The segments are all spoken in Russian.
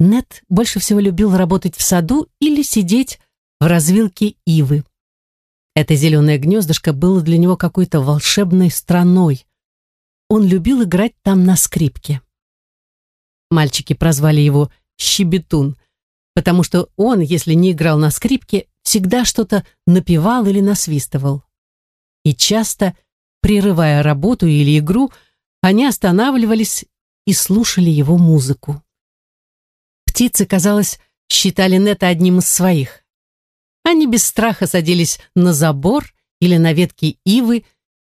Нет больше всего любил работать в саду или сидеть в развилке ивы. Это зеленое гнездышко было для него какой-то волшебной страной. Он любил играть там на скрипке. Мальчики прозвали его «щебетун», потому что он, если не играл на скрипке, всегда что-то напевал или насвистывал. И часто, прерывая работу или игру, они останавливались и слушали его музыку. Птицы, казалось, считали Нета одним из своих. Они без страха садились на забор или на ветки ивы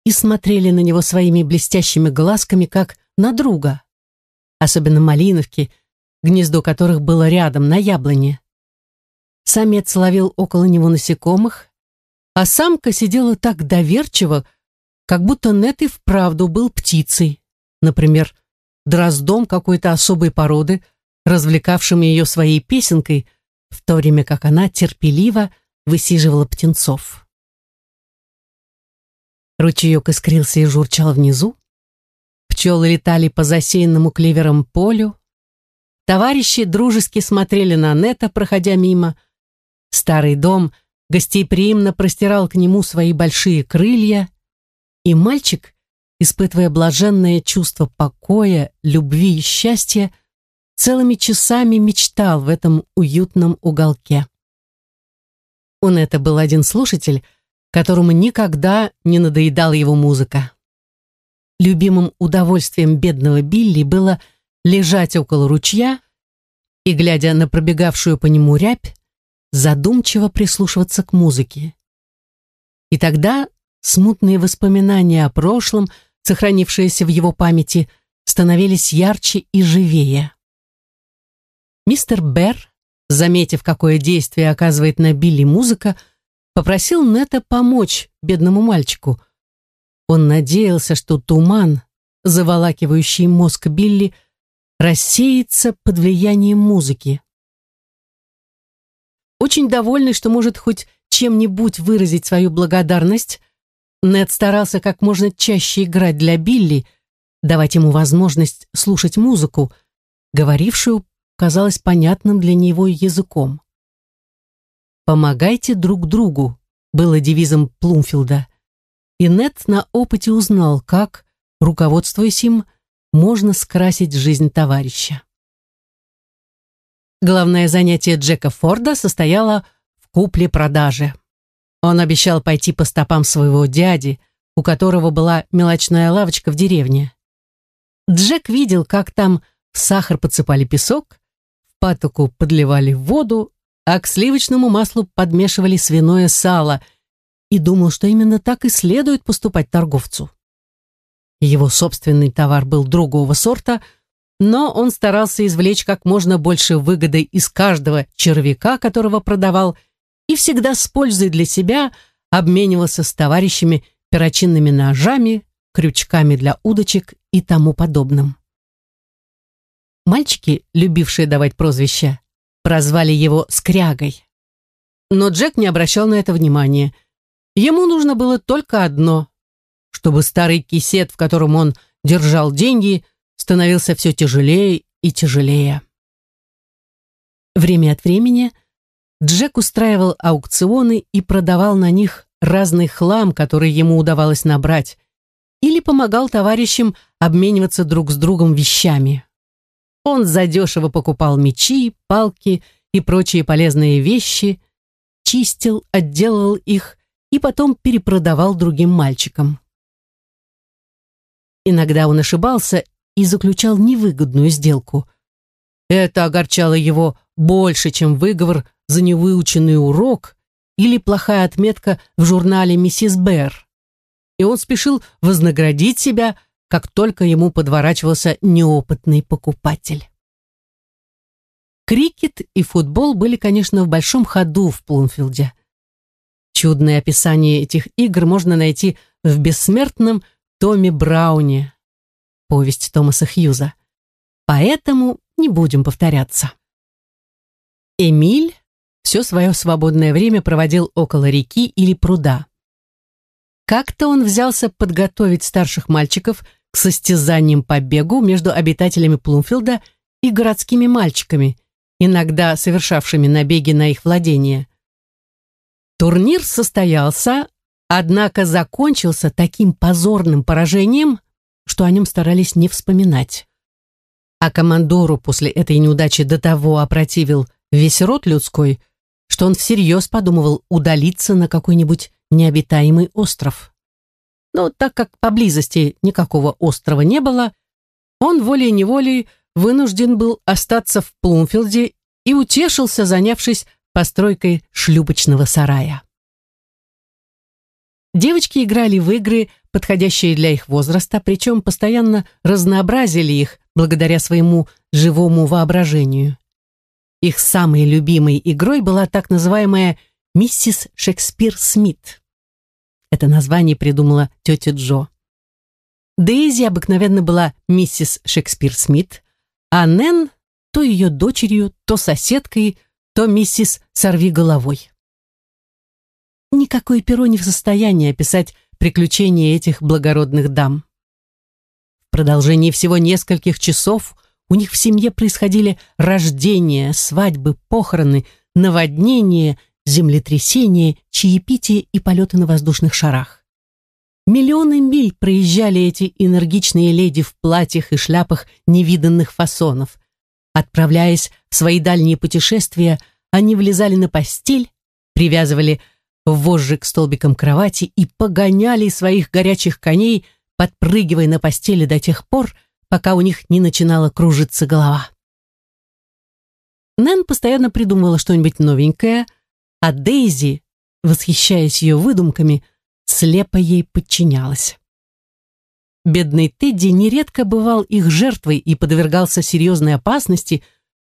и смотрели на него своими блестящими глазками, как на друга. Особенно малиновки, гнездо которых было рядом, на яблоне. Самец ловил около него насекомых, а самка сидела так доверчиво, как будто Нет и вправду был птицей, например, дроздом какой-то особой породы, развлекавшим ее своей песенкой, в то время как она терпеливо высиживала птенцов. Ручеек искрился и журчал внизу. Пчелы летали по засеянному клевером полю. Товарищи дружески смотрели на Нета, проходя мимо. Старый дом гостеприимно простирал к нему свои большие крылья, и мальчик, испытывая блаженное чувство покоя, любви и счастья, целыми часами мечтал в этом уютном уголке. У Нета был один слушатель, которому никогда не надоедала его музыка. Любимым удовольствием бедного Билли было лежать около ручья и, глядя на пробегавшую по нему рябь, задумчиво прислушиваться к музыке. И тогда смутные воспоминания о прошлом, сохранившиеся в его памяти, становились ярче и живее. Мистер Берр, заметив, какое действие оказывает на Билли музыка, попросил Нета помочь бедному мальчику. Он надеялся, что туман, заволакивающий мозг Билли, рассеется под влиянием музыки. Очень довольный, что может хоть чем-нибудь выразить свою благодарность, Нед старался как можно чаще играть для Билли, давать ему возможность слушать музыку, говорившую казалось понятным для него языком. «Помогайте друг другу» было девизом Плумфилда. И Нет на опыте узнал, как, руководствуясь им, можно скрасить жизнь товарища. Главное занятие Джека Форда состояло в купле-продаже. Он обещал пойти по стопам своего дяди, у которого была мелочная лавочка в деревне. Джек видел, как там в сахар подсыпали песок, патоку подливали воду, а к сливочному маслу подмешивали свиное сало и думал, что именно так и следует поступать торговцу. Его собственный товар был другого сорта, но он старался извлечь как можно больше выгоды из каждого червяка, которого продавал, и всегда с пользой для себя обменивался с товарищами перочинными ножами, крючками для удочек и тому подобным. Мальчики, любившие давать прозвища, прозвали его «скрягой». Но Джек не обращал на это внимания. Ему нужно было только одно, чтобы старый кисет, в котором он держал деньги, становился все тяжелее и тяжелее. Время от времени Джек устраивал аукционы и продавал на них разный хлам, который ему удавалось набрать, или помогал товарищам обмениваться друг с другом вещами. Он задешево покупал мечи, палки и прочие полезные вещи, чистил, отделывал их и потом перепродавал другим мальчикам. Иногда он ошибался и заключал невыгодную сделку. Это огорчало его больше, чем выговор за невыученный урок или плохая отметка в журнале «Миссис Бэр». И он спешил вознаградить себя – как только ему подворачивался неопытный покупатель. Крикет и футбол были, конечно, в большом ходу в Плумфилде. Чудное описание этих игр можно найти в бессмертном Томе Брауне, повесть Томаса Хьюза. Поэтому не будем повторяться. Эмиль все свое свободное время проводил около реки или пруда. Как-то он взялся подготовить старших мальчиков к состязаниям по бегу между обитателями Плумфилда и городскими мальчиками, иногда совершавшими набеги на их владение. Турнир состоялся, однако закончился таким позорным поражением, что о нем старались не вспоминать. А командору после этой неудачи до того опротивил весь род людской, что он всерьез подумывал удалиться на какой-нибудь необитаемый остров. Но так как поблизости никакого острова не было, он волей-неволей вынужден был остаться в Плумфилде и утешился, занявшись постройкой шлюпочного сарая. Девочки играли в игры, подходящие для их возраста, причем постоянно разнообразили их благодаря своему живому воображению. Их самой любимой игрой была так называемая «Миссис Шекспир Смит». Это название придумала тетя Джо. Дейзи обыкновенно была миссис Шекспир Смит, а Нэн то ее дочерью, то соседкой, то миссис Сорви головой. Никакое перо не в состоянии описать приключения этих благородных дам. В продолжении всего нескольких часов у них в семье происходили рождения, свадьбы, похороны, наводнения, землетрясения, чаепития и полеты на воздушных шарах. Миллионы миль проезжали эти энергичные леди в платьях и шляпах невиданных фасонов. Отправляясь в свои дальние путешествия, они влезали на постель, привязывали вожжи к столбикам кровати и погоняли своих горячих коней, подпрыгивая на постели до тех пор, пока у них не начинала кружиться голова. Нэн постоянно придумывала что-нибудь новенькое, а Дейзи, восхищаясь ее выдумками, слепо ей подчинялась. Бедный Тедди нередко бывал их жертвой и подвергался серьезной опасности,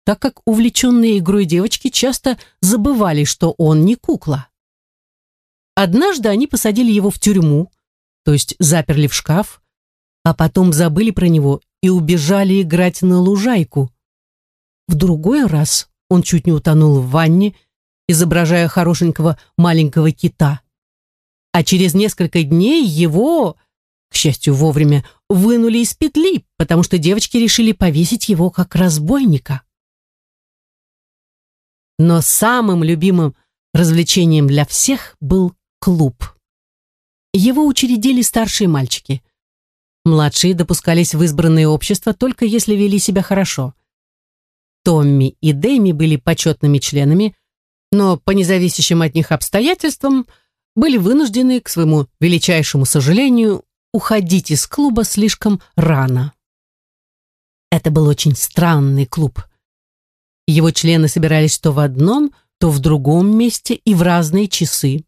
так как увлеченные игрой девочки часто забывали, что он не кукла. Однажды они посадили его в тюрьму, то есть заперли в шкаф, а потом забыли про него и убежали играть на лужайку. В другой раз он чуть не утонул в ванне, изображая хорошенького маленького кита. А через несколько дней его, к счастью, вовремя, вынули из петли, потому что девочки решили повесить его как разбойника. Но самым любимым развлечением для всех был клуб. Его учредили старшие мальчики. Младшие допускались в избранное общество только если вели себя хорошо. Томми и Дэми были почетными членами, но по независящим от них обстоятельствам были вынуждены, к своему величайшему сожалению, уходить из клуба слишком рано. Это был очень странный клуб. Его члены собирались то в одном, то в другом месте и в разные часы.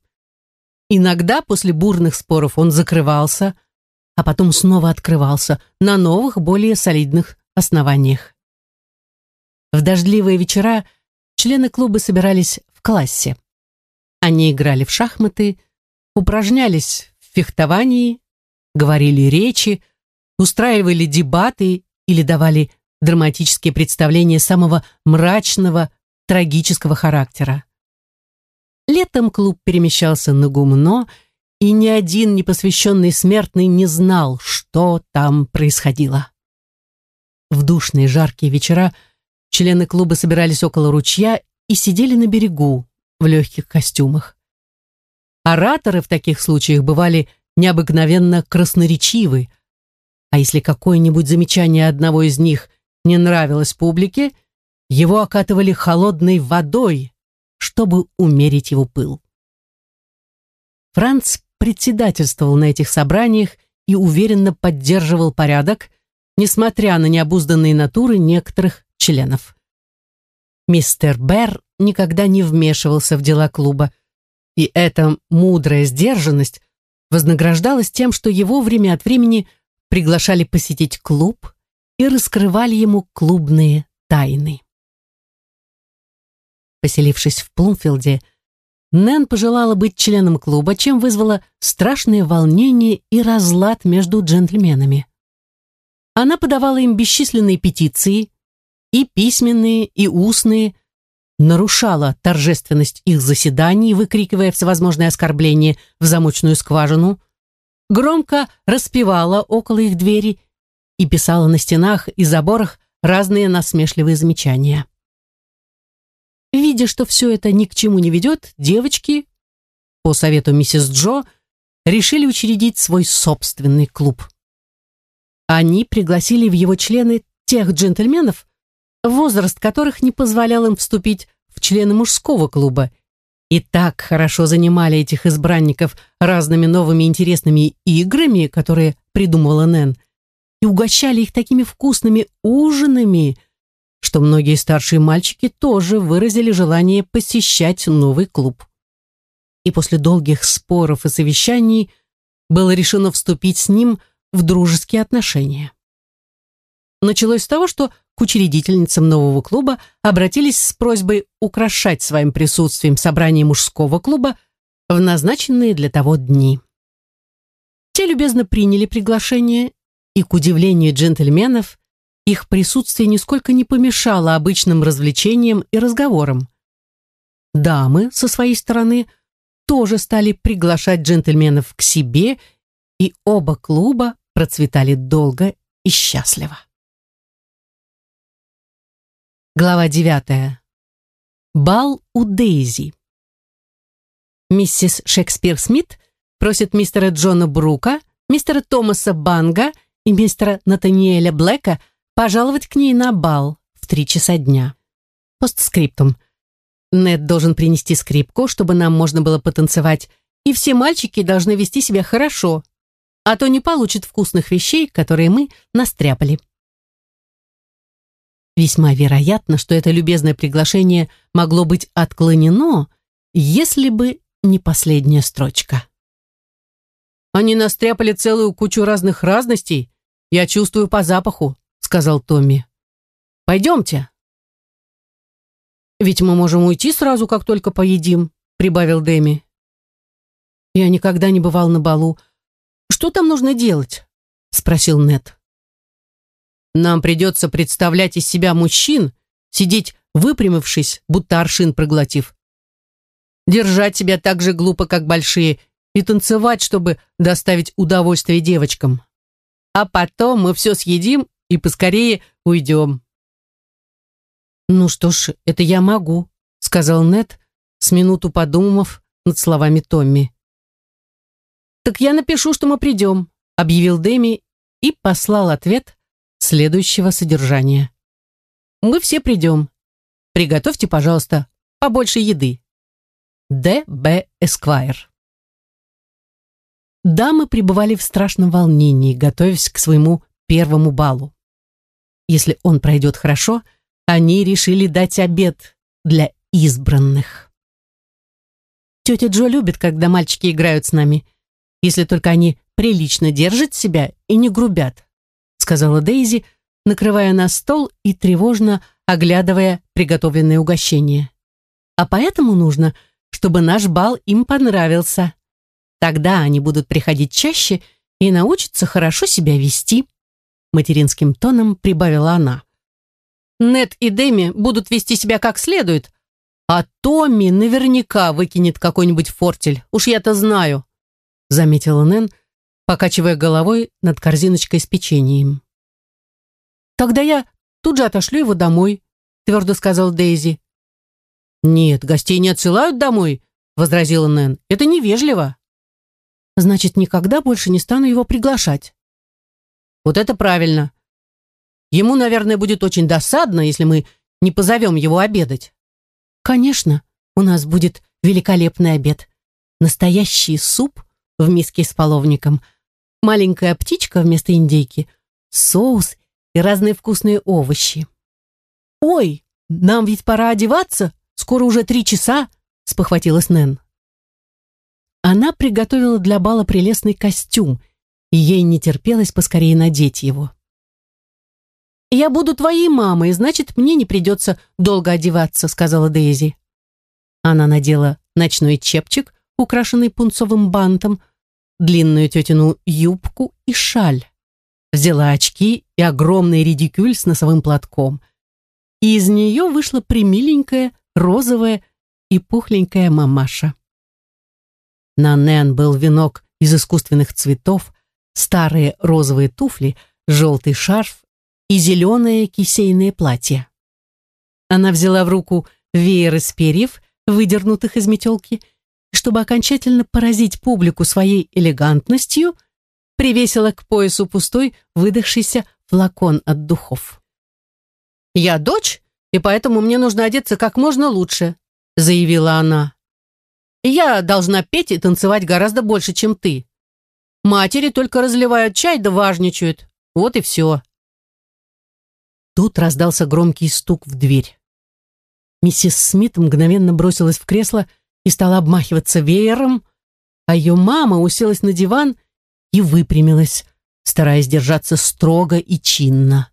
Иногда после бурных споров он закрывался, а потом снова открывался на новых, более солидных основаниях. В дождливые вечера члены клуба собирались в классе. Они играли в шахматы, упражнялись в фехтовании, говорили речи, устраивали дебаты или давали драматические представления самого мрачного, трагического характера. Летом клуб перемещался на гумно, и ни один непосвященный смертный не знал, что там происходило. В душные жаркие вечера члены клуба собирались около ручья и сидели на берегу в легких костюмах. Ораторы в таких случаях бывали необыкновенно красноречивы, а если какое-нибудь замечание одного из них не нравилось публике, его окатывали холодной водой, чтобы умерить его пыл. Франц председательствовал на этих собраниях и уверенно поддерживал порядок, несмотря на необузданные натуры некоторых членов. Мистер Берр никогда не вмешивался в дела клуба, и эта мудрая сдержанность вознаграждалась тем, что его время от времени приглашали посетить клуб и раскрывали ему клубные тайны. Поселившись в Плумфилде, Нэн пожелала быть членом клуба, чем вызвала страшное волнение и разлад между джентльменами. Она подавала им бесчисленные петиции, и письменные, и устные, нарушала торжественность их заседаний, выкрикивая всевозможные оскорбления в замочную скважину, громко распевала около их двери и писала на стенах и заборах разные насмешливые замечания. Видя, что все это ни к чему не ведет, девочки, по совету миссис Джо, решили учредить свой собственный клуб. Они пригласили в его члены тех джентльменов, возраст которых не позволял им вступить в члены мужского клуба, и так хорошо занимали этих избранников разными новыми интересными играми, которые придумывала Нэн, и угощали их такими вкусными ужинами, что многие старшие мальчики тоже выразили желание посещать новый клуб. И после долгих споров и совещаний было решено вступить с ним в дружеские отношения. Началось с того, что к учредительницам нового клуба обратились с просьбой украшать своим присутствием собрание мужского клуба в назначенные для того дни. Те любезно приняли приглашение, и, к удивлению джентльменов, их присутствие нисколько не помешало обычным развлечениям и разговорам. Дамы, со своей стороны, тоже стали приглашать джентльменов к себе, и оба клуба процветали долго и счастливо. Глава девятая. Бал у Дейзи. Миссис Шекспир Смит просит мистера Джона Брука, мистера Томаса Банга и мистера Натаниэля Блэка пожаловать к ней на бал в три часа дня. Постскриптум. Нед должен принести скрипку, чтобы нам можно было потанцевать, и все мальчики должны вести себя хорошо, а то не получат вкусных вещей, которые мы настряпали. Весьма вероятно, что это любезное приглашение могло быть отклонено, если бы не последняя строчка. «Они настряпали целую кучу разных разностей. Я чувствую по запаху», — сказал Томми. «Пойдемте». «Ведь мы можем уйти сразу, как только поедим», — прибавил Дэми. «Я никогда не бывал на балу. Что там нужно делать?» — спросил Нед. Нам придется представлять из себя мужчин, сидеть выпрямившись, будто аршин проглотив. Держать себя так же глупо, как большие, и танцевать, чтобы доставить удовольствие девочкам. А потом мы все съедим и поскорее уйдем. «Ну что ж, это я могу», — сказал Нед, с минуту подумав над словами Томми. «Так я напишу, что мы придем», — объявил Дэми и послал ответ следующего содержания. Мы все придем. Приготовьте, пожалуйста, побольше еды. Д. Б. Эсквайр. Дамы пребывали в страшном волнении, готовясь к своему первому балу. Если он пройдет хорошо, они решили дать обед для избранных. Тетя Джо любит, когда мальчики играют с нами, если только они прилично держат себя и не грубят сказала Дейзи, накрывая на стол и тревожно оглядывая приготовленное угощение. А поэтому нужно, чтобы наш бал им понравился. Тогда они будут приходить чаще и научатся хорошо себя вести. Материнским тоном прибавила она. Нет и Дэми будут вести себя как следует, а Томми наверняка выкинет какой-нибудь фортель, уж я-то знаю, заметила Нэн, покачивая головой над корзиночкой с печеньем. «Тогда я тут же отошлю его домой», — твердо сказал Дейзи. «Нет, гостей не отсылают домой», — возразила Нэн. «Это невежливо». «Значит, никогда больше не стану его приглашать». «Вот это правильно. Ему, наверное, будет очень досадно, если мы не позовем его обедать». «Конечно, у нас будет великолепный обед. Настоящий суп в миске с половником, маленькая птичка вместо индейки, соус и разные вкусные овощи. «Ой, нам ведь пора одеваться, скоро уже три часа», — спохватилась Нэн. Она приготовила для бала прелестный костюм, и ей не терпелось поскорее надеть его. «Я буду твоей мамой, значит, мне не придется долго одеваться», — сказала Дейзи. Она надела ночной чепчик, украшенный пунцовым бантом, длинную тетину юбку и шаль. Взяла очки и огромный редикюль с носовым платком. И из нее вышла примиленькая, розовая и пухленькая мамаша. На Нэн был венок из искусственных цветов, старые розовые туфли, желтый шарф и зеленое кисейное платье. Она взяла в руку веер из перьев, выдернутых из метелки, чтобы окончательно поразить публику своей элегантностью, привесила к поясу пустой выдохшийся флакон от духов. «Я дочь, и поэтому мне нужно одеться как можно лучше», заявила она. «Я должна петь и танцевать гораздо больше, чем ты. Матери только разливают чай да важничают. Вот и все». Тут раздался громкий стук в дверь. Миссис Смит мгновенно бросилась в кресло и стала обмахиваться веером, а ее мама уселась на диван и выпрямилась, стараясь держаться строго и чинно.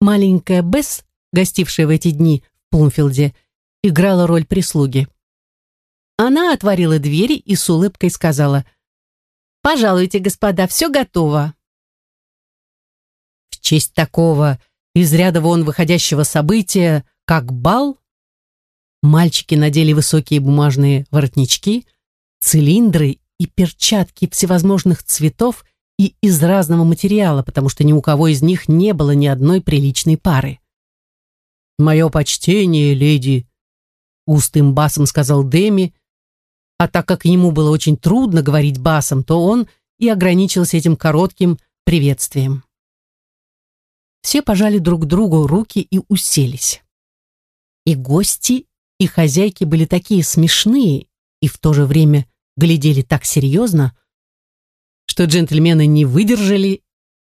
Маленькая Бесс, гостившая в эти дни в Плумфилде, играла роль прислуги. Она отворила двери и с улыбкой сказала «Пожалуйте, господа, все готово» честь такого из ряда вон выходящего события, как бал, мальчики надели высокие бумажные воротнички, цилиндры и перчатки всевозможных цветов и из разного материала, потому что ни у кого из них не было ни одной приличной пары. «Мое почтение, леди», — устым басом сказал Деми, а так как ему было очень трудно говорить басом, то он и ограничился этим коротким приветствием. Все пожали друг другу руки и уселись. И гости, и хозяйки были такие смешные и в то же время глядели так серьезно, что джентльмены не выдержали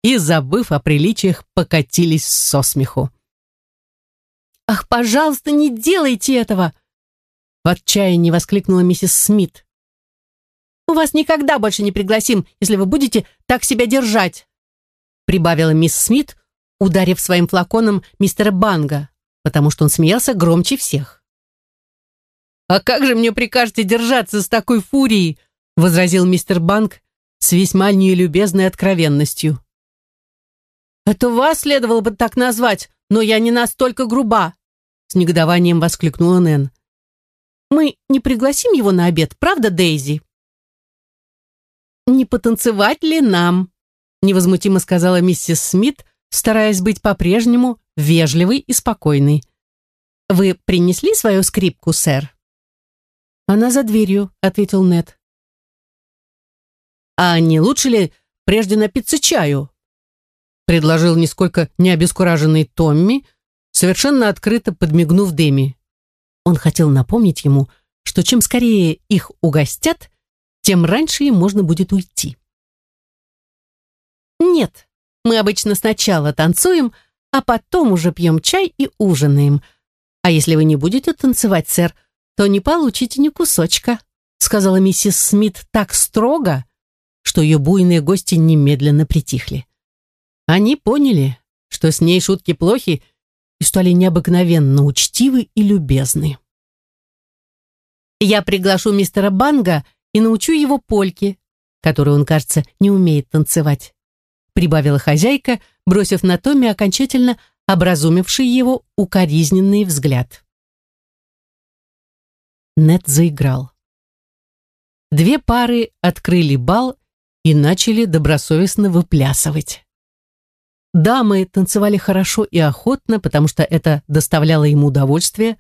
и, забыв о приличиях, покатились со смеху. «Ах, пожалуйста, не делайте этого!» В отчаянии воскликнула миссис Смит. «Мы вас никогда больше не пригласим, если вы будете так себя держать!» Прибавила мисс Смит, ударив своим флаконом мистера Банга, потому что он смеялся громче всех. «А как же мне прикажете держаться с такой фурией?» возразил мистер Банг с весьма нелюбезной откровенностью. «Это вас следовало бы так назвать, но я не настолько груба!» с негодованием воскликнула Нэн. «Мы не пригласим его на обед, правда, Дейзи?» «Не потанцевать ли нам?» невозмутимо сказала миссис Смит, стараясь быть по-прежнему вежливой и спокойной. «Вы принесли свою скрипку, сэр?» «Она за дверью», — ответил Нед. «А не лучше ли прежде напиться чаю?» предложил нисколько не обескураженный Томми, совершенно открыто подмигнув Деми. Он хотел напомнить ему, что чем скорее их угостят, тем раньше им можно будет уйти. «Нет», мы обычно сначала танцуем, а потом уже пьем чай и ужинаем. А если вы не будете танцевать, сэр, то не получите ни кусочка», сказала миссис Смит так строго, что ее буйные гости немедленно притихли. Они поняли, что с ней шутки плохи, и стали необыкновенно учтивы и любезны. «Я приглашу мистера Банга и научу его польке, которую он, кажется, не умеет танцевать прибавила хозяйка, бросив на Томми окончательно образумивший его укоризненный взгляд. Нет заиграл. Две пары открыли бал и начали добросовестно выплясывать. Дамы танцевали хорошо и охотно, потому что это доставляло ему удовольствие.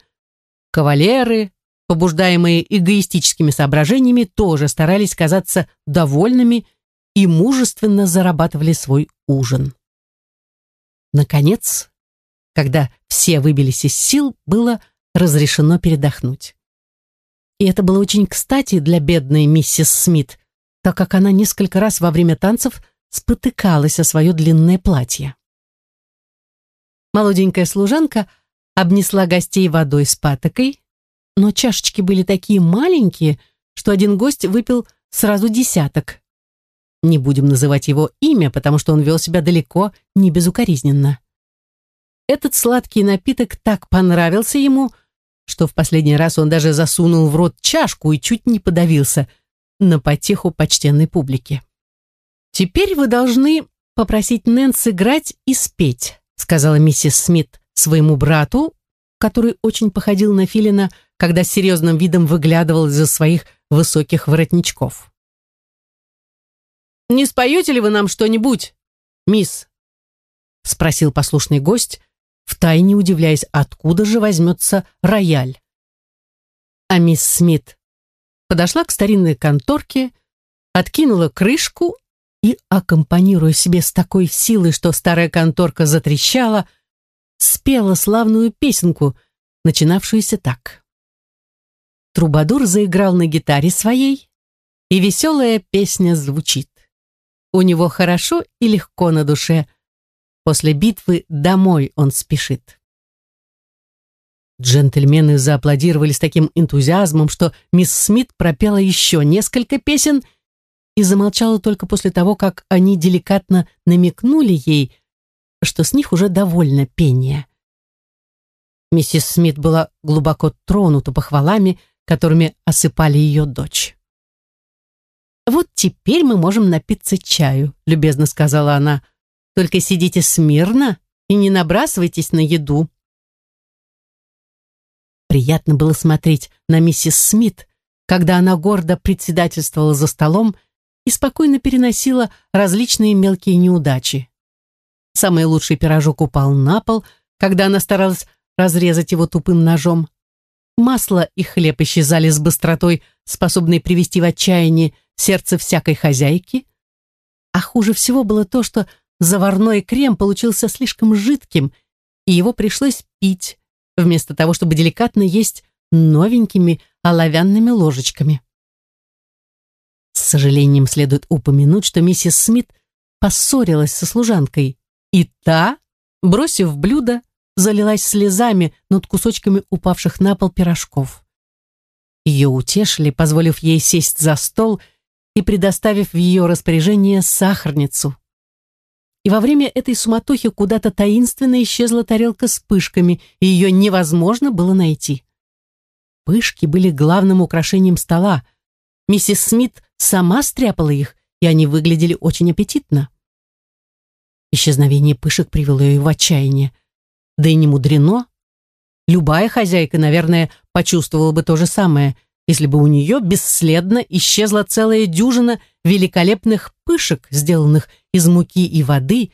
Кавалеры, побуждаемые эгоистическими соображениями, тоже старались казаться довольными и мужественно зарабатывали свой ужин. Наконец, когда все выбились из сил, было разрешено передохнуть. И это было очень кстати для бедной миссис Смит, так как она несколько раз во время танцев спотыкалась о свое длинное платье. Молоденькая служанка обнесла гостей водой с патокой, но чашечки были такие маленькие, что один гость выпил сразу десяток. Не будем называть его имя, потому что он вел себя далеко не безукоризненно. Этот сладкий напиток так понравился ему, что в последний раз он даже засунул в рот чашку и чуть не подавился на потеху почтенной публики. «Теперь вы должны попросить Нэн сыграть и спеть», сказала миссис Смит своему брату, который очень походил на Филина, когда с серьезным видом выглядывал из-за своих высоких воротничков. «Не споете ли вы нам что-нибудь, мисс?» спросил послушный гость, втайне удивляясь, откуда же возьмется рояль. А мисс Смит подошла к старинной конторке, откинула крышку и, аккомпанируя себе с такой силой, что старая конторка затрещала, спела славную песенку, начинавшуюся так. Трубадур заиграл на гитаре своей, и веселая песня звучит. У него хорошо и легко на душе. После битвы домой он спешит. Джентльмены зааплодировали с таким энтузиазмом, что мисс Смит пропела еще несколько песен и замолчала только после того, как они деликатно намекнули ей, что с них уже довольно пение. Миссис Смит была глубоко тронута похвалами, которыми осыпали ее дочь. «Вот теперь мы можем напиться чаю», — любезно сказала она. «Только сидите смирно и не набрасывайтесь на еду». Приятно было смотреть на миссис Смит, когда она гордо председательствовала за столом и спокойно переносила различные мелкие неудачи. Самый лучший пирожок упал на пол, когда она старалась разрезать его тупым ножом. Масло и хлеб исчезали с быстротой, способной привести в отчаяние сердце всякой хозяйки. А хуже всего было то, что заварной крем получился слишком жидким, и его пришлось пить, вместо того, чтобы деликатно есть новенькими оловянными ложечками. С сожалением следует упомянуть, что миссис Смит поссорилась со служанкой, и та, бросив блюдо, залилась слезами над кусочками упавших на пол пирожков. Ее утешили, позволив ей сесть за стол и предоставив в ее распоряжение сахарницу. И во время этой суматохи куда-то таинственно исчезла тарелка с пышками, и ее невозможно было найти. Пышки были главным украшением стола. Миссис Смит сама стряпала их, и они выглядели очень аппетитно. Исчезновение пышек привело ее в отчаяние. Да и не мудрено. Любая хозяйка, наверное, почувствовала бы то же самое, если бы у нее бесследно исчезла целая дюжина великолепных пышек, сделанных из муки и воды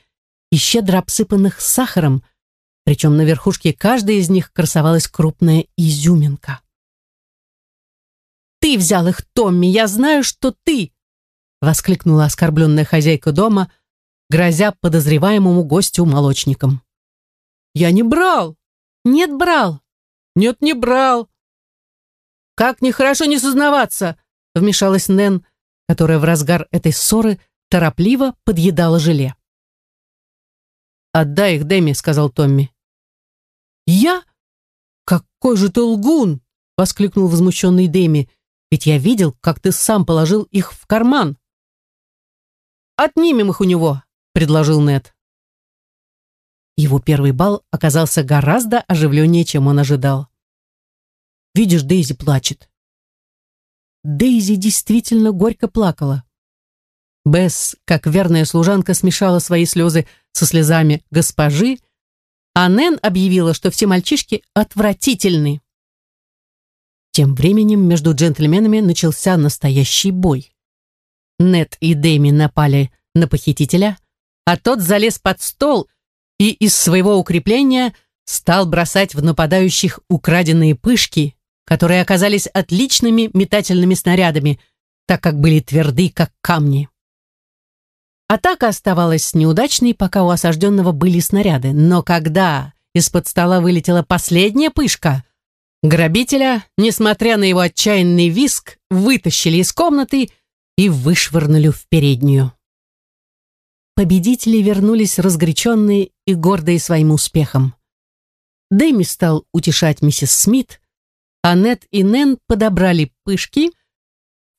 и щедро обсыпанных сахаром, причем на верхушке каждой из них красовалась крупная изюминка. «Ты взял их, Томми, я знаю, что ты!» воскликнула оскорбленная хозяйка дома, грозя подозреваемому гостю молочником. «Я не брал!» «Нет, брал!» «Нет, не брал!» «Как нехорошо не сознаваться!» вмешалась Нэн, которая в разгар этой ссоры торопливо подъедала желе. «Отдай их Дэми», — сказал Томми. «Я? Какой же ты лгун!» — воскликнул возмущенный Дэми. «Ведь я видел, как ты сам положил их в карман». «Отнимем их у него», — предложил Нед. Его первый бал оказался гораздо оживленнее, чем он ожидал. Видишь, Дейзи плачет. Дейзи действительно горько плакала. Бесс, как верная служанка, смешала свои слезы со слезами госпожи, а Нэн объявила, что все мальчишки отвратительны. Тем временем между джентльменами начался настоящий бой. Нет и Дэми напали на похитителя, а тот залез под стол и из своего укрепления стал бросать в нападающих украденные пышки, которые оказались отличными метательными снарядами, так как были тверды, как камни. Атака оставалась неудачной, пока у осажденного были снаряды, но когда из-под стола вылетела последняя пышка, грабителя, несмотря на его отчаянный виск, вытащили из комнаты и вышвырнули в переднюю. Победители вернулись разгоряченные и гордые своим успехом. Дэми стал утешать миссис Смит, Аннет и Нэн подобрали пышки,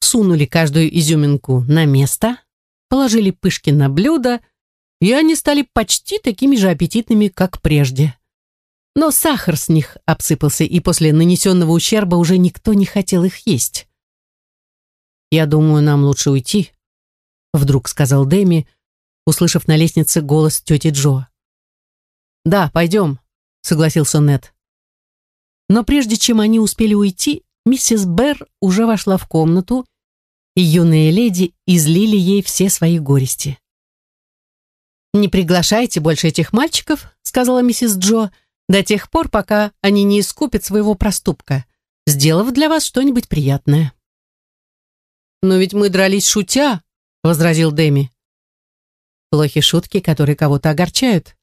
сунули каждую изюминку на место, положили пышки на блюдо, и они стали почти такими же аппетитными, как прежде. Но сахар с них обсыпался, и после нанесенного ущерба уже никто не хотел их есть. «Я думаю, нам лучше уйти», — вдруг сказал Дэми, услышав на лестнице голос тети Джо. «Да, пойдем», — согласился Нед. Но прежде чем они успели уйти, миссис Берр уже вошла в комнату, и юные леди излили ей все свои горести. «Не приглашайте больше этих мальчиков», — сказала миссис Джо, до тех пор, пока они не искупят своего проступка, сделав для вас что-нибудь приятное. «Но ведь мы дрались шутя», — возразил Дэми. «Плохи шутки, которые кого-то огорчают.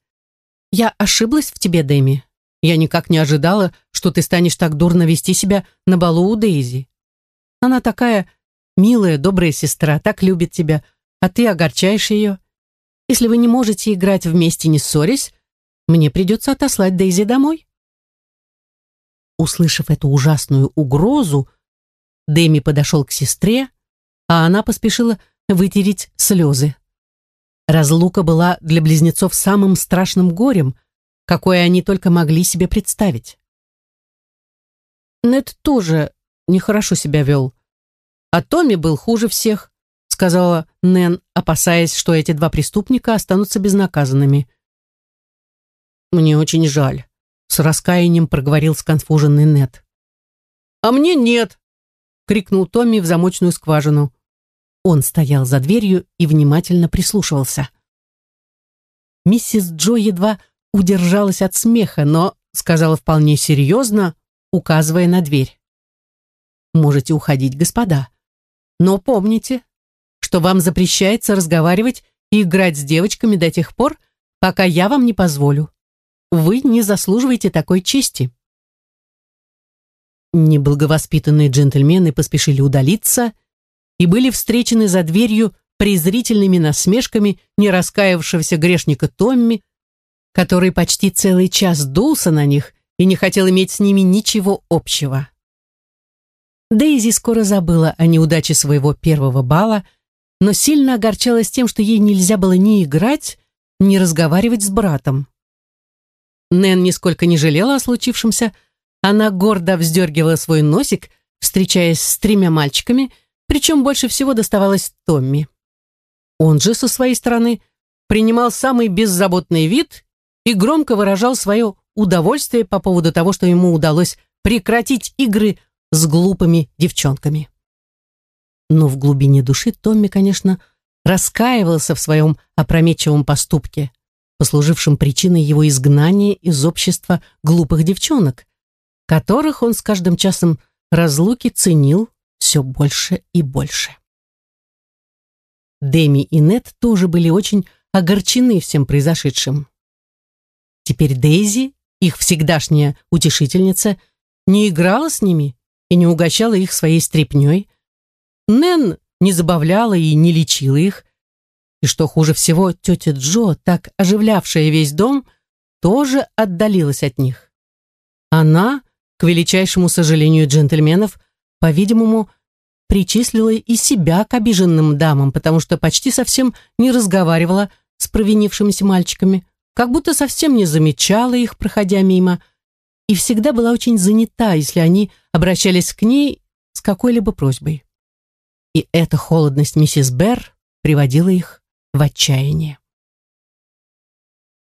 Я ошиблась в тебе, Дэми. Я никак не ожидала, что ты станешь так дурно вести себя на балу у Дейзи. Она такая милая, добрая сестра, так любит тебя, а ты огорчаешь ее. Если вы не можете играть вместе, не ссорясь, мне придется отослать Дейзи домой». Услышав эту ужасную угрозу, Дэми подошел к сестре, а она поспешила вытереть слезы. Разлука была для близнецов самым страшным горем, какое они только могли себе представить. Нед тоже нехорошо себя вел, а Томми был хуже всех, сказала Нэн, опасаясь, что эти два преступника останутся безнаказанными. «Мне очень жаль», — с раскаянием проговорил сконфуженный Нед. «А мне нет!» — крикнул Томми в замочную скважину. Он стоял за дверью и внимательно прислушивался. Миссис Джо едва удержалась от смеха, но сказала вполне серьезно, указывая на дверь. «Можете уходить, господа. Но помните, что вам запрещается разговаривать и играть с девочками до тех пор, пока я вам не позволю. Вы не заслуживаете такой чести». Неблаговоспитанные джентльмены поспешили удалиться и были встречены за дверью презрительными насмешками не раскаявшегося грешника Томми, который почти целый час дулся на них и не хотел иметь с ними ничего общего. Дейзи скоро забыла о неудаче своего первого бала, но сильно огорчалась тем, что ей нельзя было ни играть, ни разговаривать с братом. Нэн нисколько не жалела о случившемся. Она гордо вздергивала свой носик, встречаясь с тремя мальчиками, причем больше всего доставалось Томми. Он же, со своей стороны, принимал самый беззаботный вид и громко выражал свое удовольствие по поводу того, что ему удалось прекратить игры с глупыми девчонками. Но в глубине души Томми, конечно, раскаивался в своем опрометчивом поступке – послужившим причиной его изгнания из общества глупых девчонок, которых он с каждым часом разлуки ценил все больше и больше. Деми и Нет тоже были очень огорчены всем произошедшим. Теперь Дейзи, их всегдашняя утешительница, не играла с ними и не угощала их своей стряпнёй. Нэн не забавляла и не лечила их, и что хуже всего, тетя Джо, так оживлявшая весь дом, тоже отдалилась от них. Она, к величайшему сожалению джентльменов, по-видимому, причислила и себя к обиженным дамам, потому что почти совсем не разговаривала с провинившимися мальчиками, как будто совсем не замечала их, проходя мимо, и всегда была очень занята, если они обращались к ней с какой-либо просьбой. И эта холодность миссис Берр приводила их в отчаянии.